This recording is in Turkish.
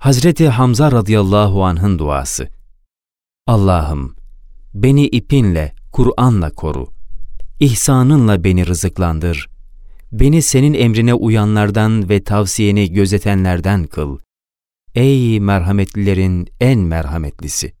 Hazreti Hamza radıyallahu anh'ın duası. Allah'ım, beni ipinle, Kur'an'la koru. İhsanınla beni rızıklandır. Beni senin emrine uyanlardan ve tavsiyeni gözetenlerden kıl. Ey merhametlilerin en merhametlisi!